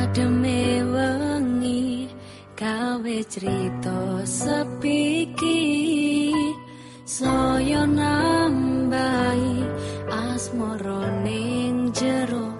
ademe wengi kawe cerita sepiki. Saya nambahi asmara ning jero.